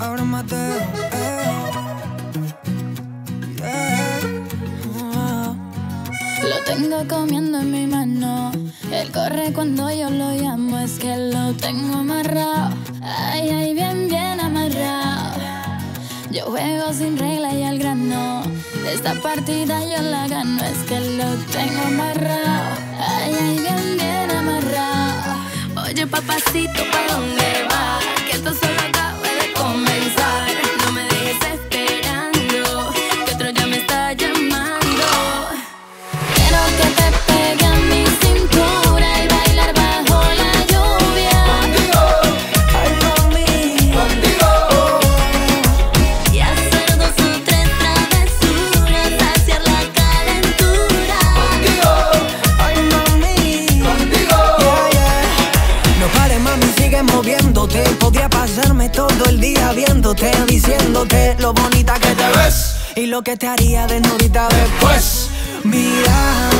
Ahora Mateo, eh. Lo tengo comiendo en mi mano. Él corre cuando yo lo llamo. Es que lo tengo amarrado. Ay, ay, bien, bien amarrado. Yo juego sin regla y al grano. Esta partida yo la gano. Es que lo tengo amarrado. Papacito, ¿pa' dónde todo el día viéndote, diciéndote lo bonita que te ves y lo que te haría desnudita después. Mira,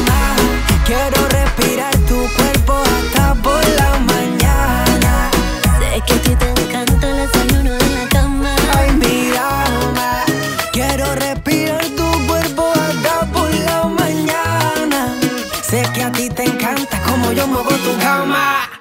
quiero respirar tu cuerpo hasta por la mañana. Sé que a ti te encanta el desayuno en la cama. Ay, mira, quiero respirar tu cuerpo hasta por la mañana. Sé que a ti te encanta como yo muevo tu cama.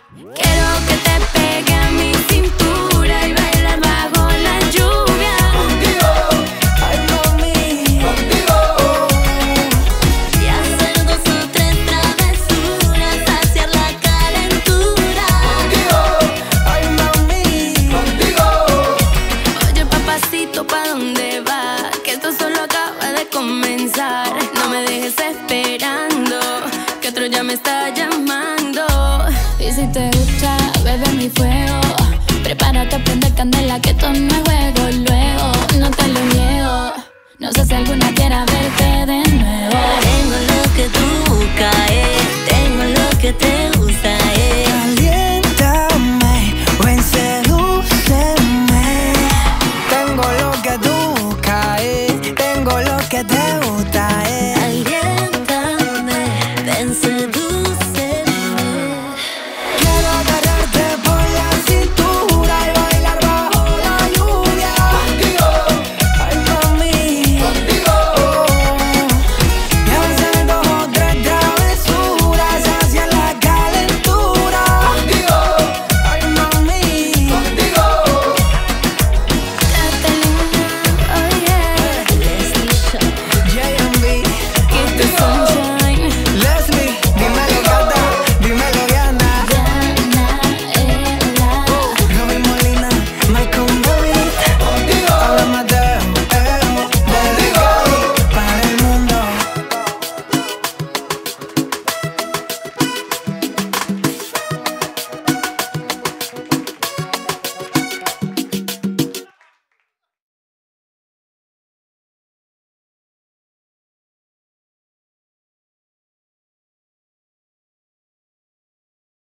Si te gusta, bebe mi fuego. Prepárate a prender candela, que esto no juego.